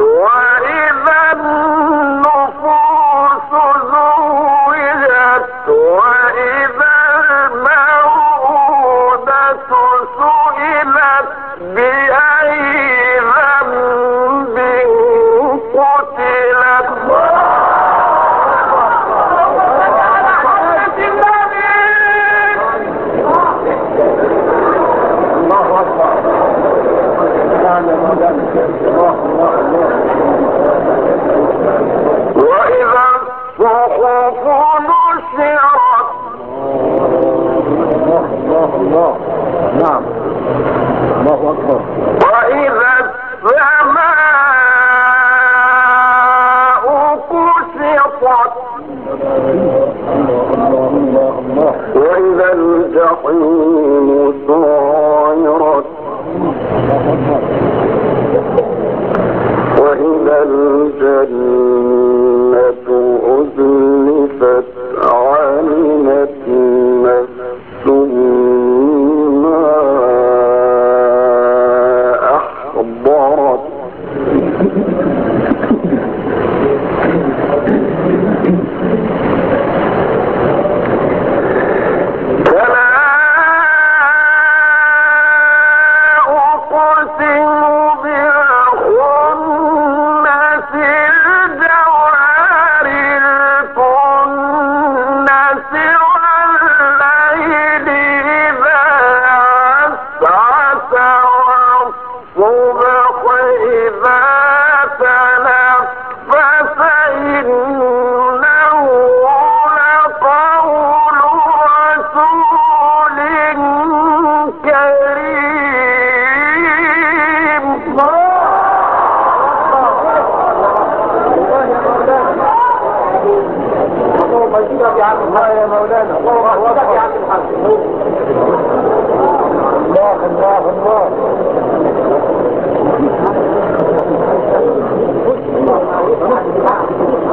وإذا الصحف نشرت الله الله نعم الله اكبر وإذا السماء الله وإذا الجحيم سعرت وإذا الجنة وجيبك Thank you.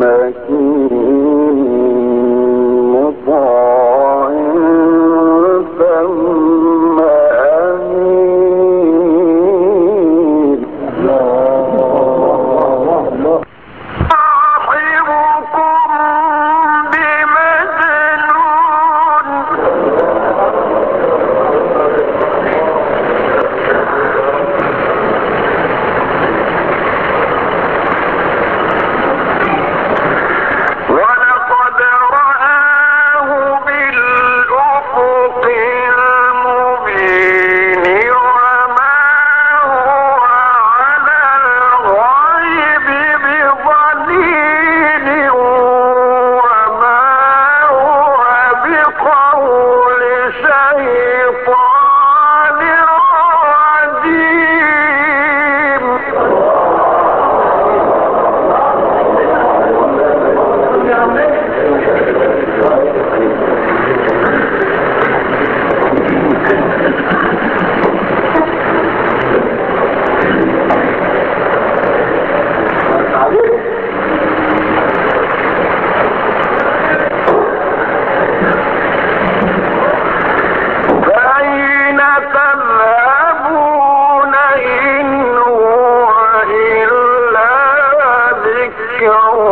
Mary you.